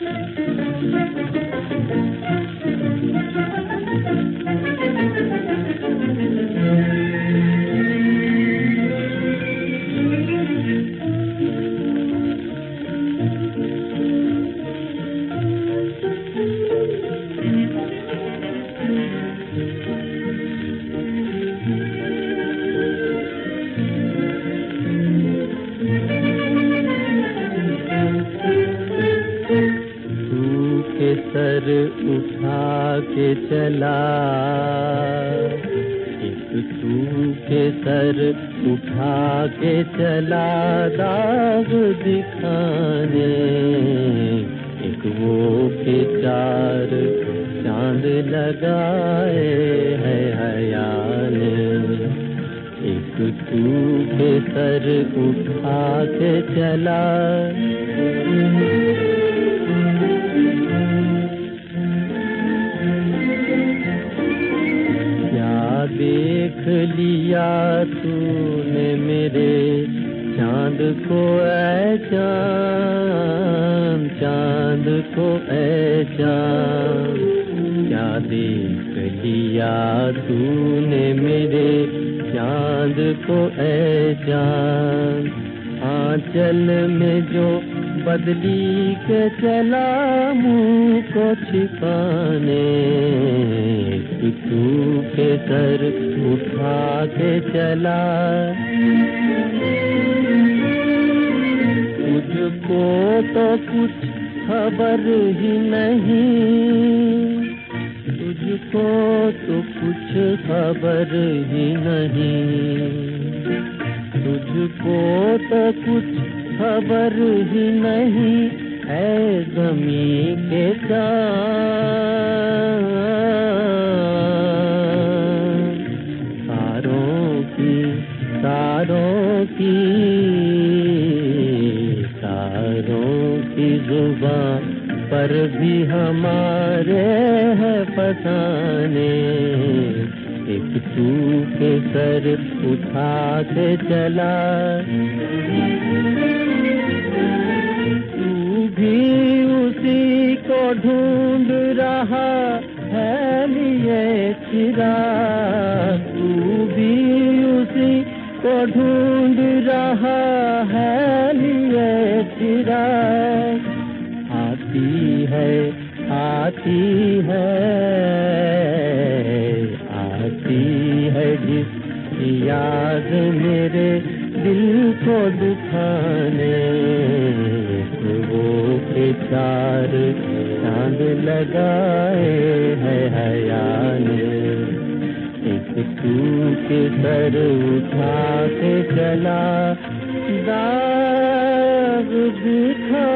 Thank you. Sir उठा के चला। एक तू के सर उठा के चला दाग दिखाने। एक वो के चार चाँद लगाए है हया ने एक तू के सर उठा के चला। देख लिया तूने मेरे चाँद को, ऐ चाँद चाँद को, ऐ चाँद। क्या देख लिया तूने मेरे चाँद को, ऐ चाँद। आंचल में जो बदली के चला मुँह को छिपाने तू के सर उठा के चला। तुझको तो कुछ खबर ही नहीं, तुझको तो कुछ खबर ही नहीं। तुझको तो कुछ खबर ही नहीं है जमी के सारों की, तारों की तारों की ज़ुबान पर भी हमारे है एक तू सर उठा के चला। तू भी उसी को ढूंढ रहा है लिए चिरा। तू भी उसी को ढूंढ रहा है लिए चिरा। आती है आती है। भी याद मेरे दिल को दुखाने, वो के चार चाँद लगाए है हयान। ने एक तू के सर उठा के चला, दाग दिखा